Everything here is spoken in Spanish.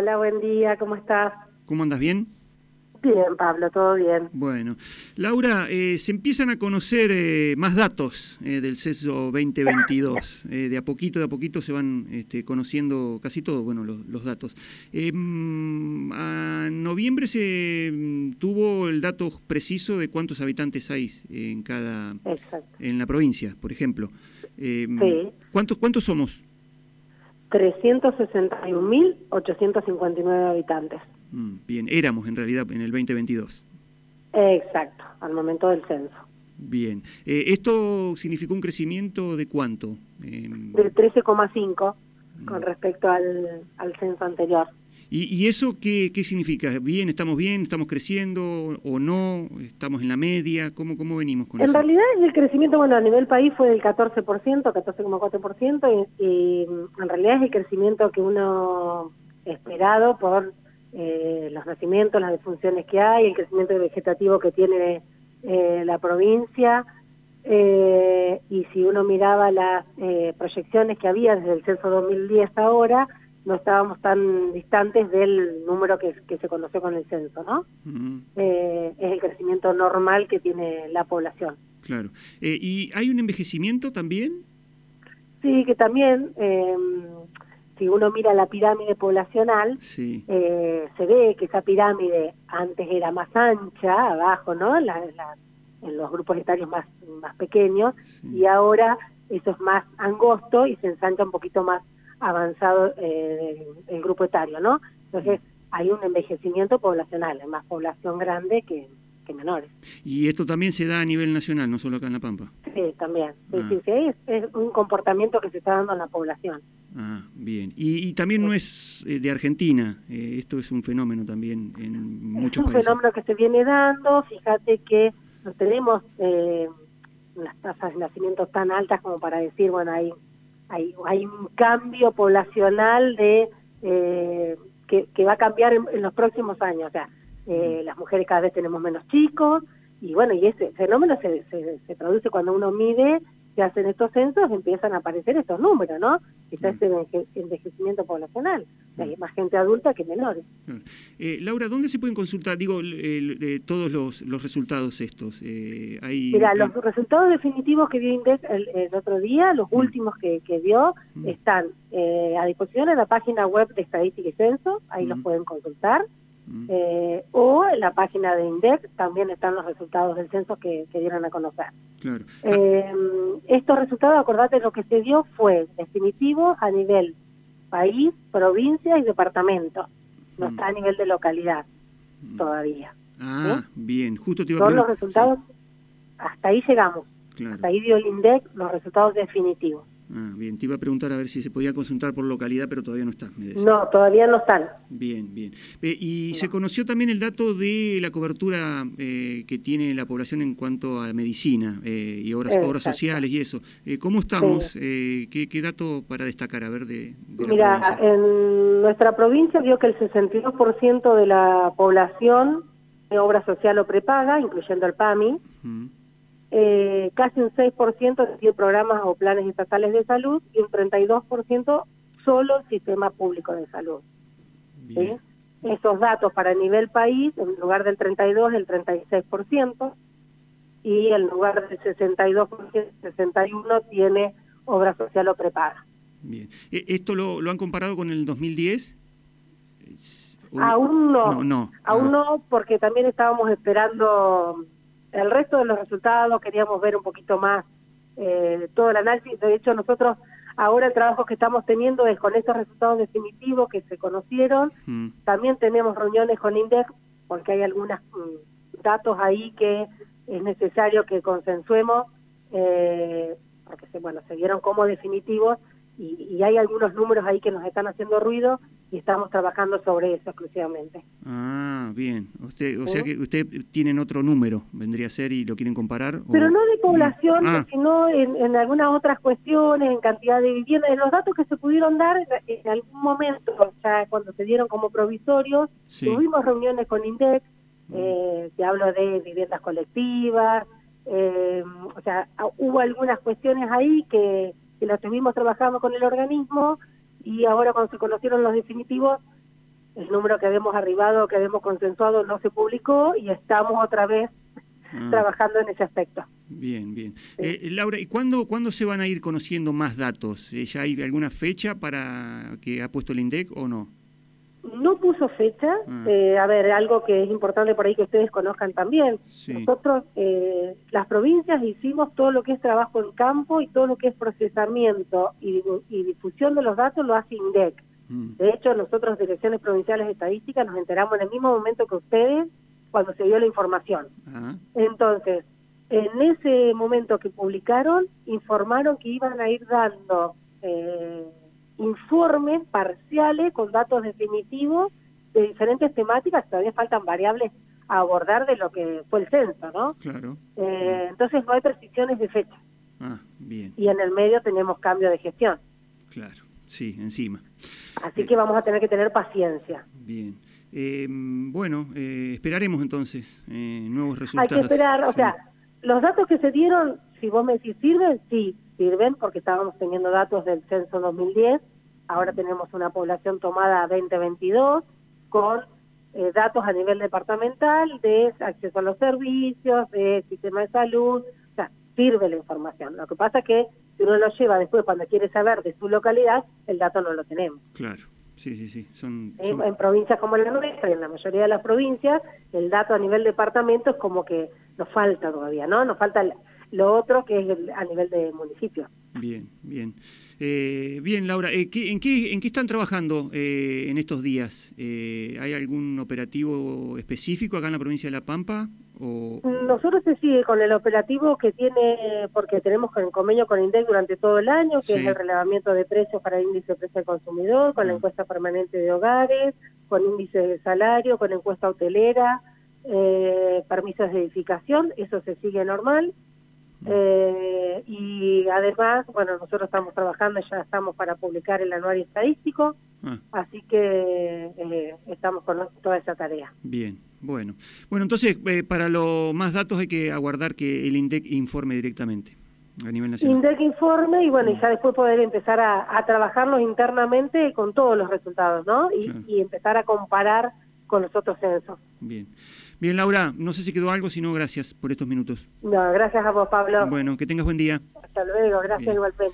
Hola, buen día, ¿cómo estás? ¿Cómo andas? ¿Bien? Bien, Pablo, todo bien. Bueno, Laura, eh, se empiezan a conocer eh, más datos eh, del censo 2022. de a poquito, de a poquito se van este, conociendo casi todos, bueno, los, datos. Mm, a noviembre se mm, tuvo el dato preciso de cuántos habitantes hay en cada, en la provincia, por ejemplo. sí. ¿Cuántos, cuántos somos? 361.859 habitantes. Mm, bien, éramos en realidad en el 2022. Exacto, al momento del censo. Bien. Eh, ¿Esto significó un crecimiento de cuánto? Em, de 13,5 con respecto al, al censo anterior. ¿Y, eso qué, qué, significa? ¿Bien, estamos bien, estamos creciendo o no? ¿Estamos en la media? ¿Cómo, cómo venimos con eso? En realidad el crecimiento, bueno, a nivel país fue del 14%, 14,4%, y, y en realidad es el crecimiento que uno esperado por eh, los nacimientos, las defunciones que hay, el crecimiento vegetativo que tiene eh, la provincia, eh, y si uno miraba las proyecciones que había desde el censo 2010 hasta ahora, no estábamos tan distantes del número que, se conoció con el censo, ¿no? es el crecimiento normal que tiene la población. Claro. ¿Y hay un envejecimiento también? Sí, que también si uno mira la pirámide poblacional, eh, se ve que esa pirámide antes era más ancha, abajo, ¿no? en los grupos etarios más, más pequeños, y ahora eso es más angosto y se ensancha un poquito más avanzado eh, el grupo etario, ¿no? Entonces hay un envejecimiento poblacional, hay más población grande que, menores. Y esto también se da a nivel nacional, no solo acá en La Pampa. Sí, también. Sí, sí, ah. es, un comportamiento que se está dando en la población. Ah, bien. Y, también no es eh, de Argentina, eh, esto es un fenómeno también en muchos países. Es un fenómeno que se viene dando, fíjate que no tenemos eh, las tasas de nacimiento tan altas como para decir, bueno, hay, hay, un cambio poblacional de que, que, va a cambiar en, los próximos años, o sea, las mujeres cada vez tenemos menos chicos, y bueno, y ese fenómeno se, se, se produce cuando uno mide se hacen estos censos empiezan a aparecer estos números, ¿no? Está mm. ese envejecimiento poblacional. hay mm. más gente adulta que menores. Eh, Laura, ¿dónde se pueden consultar, digo, todos los, los, resultados estos? Eh, hay, Mira, los resultados definitivos que dio INDEC el, otro día, los mm. últimos que, que dio, están eh, a disposición en la página web de Estadística y Censo, ahí los pueden consultar. Eh, o en la página de INDEC también están los resultados del censo que, dieron a conocer. Eh, estos resultados, acordate, lo que se dio fue definitivo a nivel país, provincia y departamento. No está a nivel de localidad todavía. Ah, bien, justo te iba a Todos los resultados, hasta ahí llegamos. Hasta ahí dio el INDEC los resultados definitivos. Ah, bien, te iba a preguntar a ver si se podía consultar por localidad, pero todavía no está. no, todavía no están. Bien, bien. y se conoció también el dato de la cobertura eh, que tiene la población en cuanto a medicina eh, y obras, obras sociales y eso. Eh, ¿Cómo estamos? ¿qué, dato para destacar? A ver, de, Mira, en nuestra provincia vio que el 62% de la población de obra social o prepaga, incluyendo el PAMI, eh, casi un 6% recibe programas o planes estatales de salud y un 32% solo el sistema público de salud. Esos datos para el nivel país, en lugar del 32, el 36%, y en lugar del 62%, el 61% tiene obra social o prepaga. Bien. ¿E-, ¿Esto lo, lo han comparado con el 2010? Aún no, no, aún ah. no, porque también estábamos esperando el resto de los resultados queríamos ver un poquito más eh, todo el análisis. De hecho, nosotros ahora el trabajo que estamos teniendo es con estos resultados definitivos que se conocieron. Mm. También tenemos reuniones con INDEC porque hay algunos mm, datos ahí que es necesario que consensuemos eh, porque se, bueno, se vieron como definitivos y, hay algunos números ahí que nos están haciendo ruido y estamos trabajando sobre eso exclusivamente. Ah, bien. Usted, o sea que usted tienen otro número, vendría a ser, y lo quieren comparar. Pero no de población, ah. sino en, algunas otras cuestiones, en cantidad de viviendas, en los datos que se pudieron dar en algún momento, sea, cuando se dieron como provisorios, tuvimos reuniones con INDEX, mm. eh, te hablo de viviendas colectivas, eh, o sea, hubo algunas cuestiones ahí que que la estuvimos trabajando con el organismo y ahora cuando se conocieron los definitivos el número que habíamos arribado, que habíamos consensuado, no se publicó y estamos otra vez ah. trabajando en ese aspecto. Bien, bien. Eh, Laura, ¿y cuándo, cuándo se van a ir conociendo más datos? Eh, ¿Ya hay alguna fecha para que ha puesto el INDEC o no? No puso fecha. Ah. Eh, a ver, algo que es importante por ahí que ustedes conozcan también. Nosotros, las provincias, hicimos todo lo que es trabajo en campo y todo lo que es procesamiento y, y difusión de los datos lo hace INDEC. Mm. De hecho, nosotros, Direcciones Provinciales de Estadística, nos enteramos en el mismo momento que ustedes cuando se dio la información. Entonces, en ese momento que publicaron, informaron que iban a ir dando eh, informes parciales con datos definitivos de diferentes temáticas, todavía faltan variables a abordar de lo que fue el censo, ¿no? Claro. Eh, entonces no hay precisiones de fecha. Ah, bien. Y en el medio tenemos cambio de gestión. Claro, sí, encima. Así que vamos a tener que tener paciencia. Bien. Eh, bueno, eh, esperaremos entonces eh, nuevos resultados. Hay que esperar, o sea, los datos que se dieron, si vos me decís, ¿sirven? Sí, sirven porque estábamos teniendo datos del censo 2010, ahora tenemos una población tomada 2022 con datos a nivel departamental de acceso a los servicios, de sistema de salud, o sea, sirve la información. Lo que pasa es que si uno lo lleva después cuando quiere saber de su localidad, el dato no lo tenemos. Claro. Sí, sí, sí. Son, En, provincias como la nuestra y en la mayoría de las provincias, el dato a nivel departamento es como que nos falta todavía, ¿no? Nos falta lo otro que es a nivel de municipio. Bien, bien. Eh, bien, Laura, eh, en, qué, ¿en qué están trabajando eh, en estos días? ¿Hay algún operativo específico acá en la provincia de La Pampa? O... Nosotros se sigue con el operativo que tiene, porque tenemos el convenio con INDEC durante todo el año, que es el relevamiento de precios para el índice de precio del consumidor, con la encuesta permanente de hogares, con índice de salario, con encuesta hotelera, permisos de edificación, eso se sigue normal. Eh, y además, bueno, nosotros estamos trabajando, ya estamos para publicar el anuario estadístico, ah. así que eh, estamos con toda esa tarea. Bien, bueno. Bueno, entonces, eh, para los más datos hay que aguardar que el INDEC informe directamente a nivel nacional. INDEC informe y bueno, y ya después poder empezar a, trabajarnos internamente con todos los resultados, ¿no? Y, y empezar a comparar con los otros censos. Bien. Bien, Laura, no sé si quedó algo, sino gracias por estos minutos. No, gracias a vos, Pablo. Bueno, que tengas buen día. Hasta luego, gracias igualmente.